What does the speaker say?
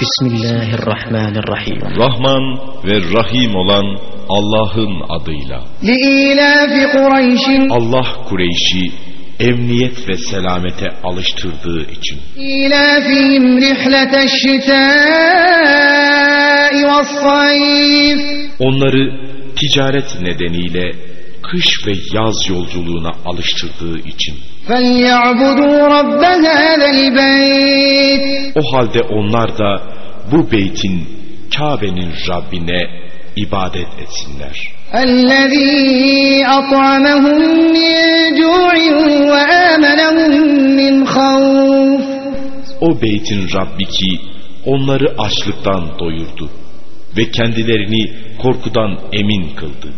Bismillahirrahmanirrahim. Rahman ve Rahim olan Allah'ın adıyla. لإيلاف قريش Allah Kureyş'i emniyet ve selamete alıştırdığı için. إيلافهم رحلة الشتاء والصيف Onları ticaret nedeniyle kış ve yaz yolculuğuna alıştırdığı için. فليعبدوا رب هذا البيت O halde onlar da bu beytin Kabe'nin Rabbine ibadet etsinler. الذي أطعمهم من جوع وآمنهم من خوف O beytin Rabbi ki onları açlıktan doyurdu ve kendilerini korkudan emin kıldı.